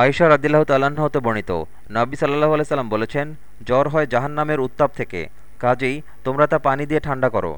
আয়েশা রাদিল্লাহ তাল্লাহ্ন হতে বর্ণিত। নাবি সাল্লাহ আলাইসাল্লাম বলেছেন, জ্বর হয় জাহান্নামের উত্তাপ থেকে। কাজেই তোমরা তা পানি দিয়ে ঠান্ডা করো।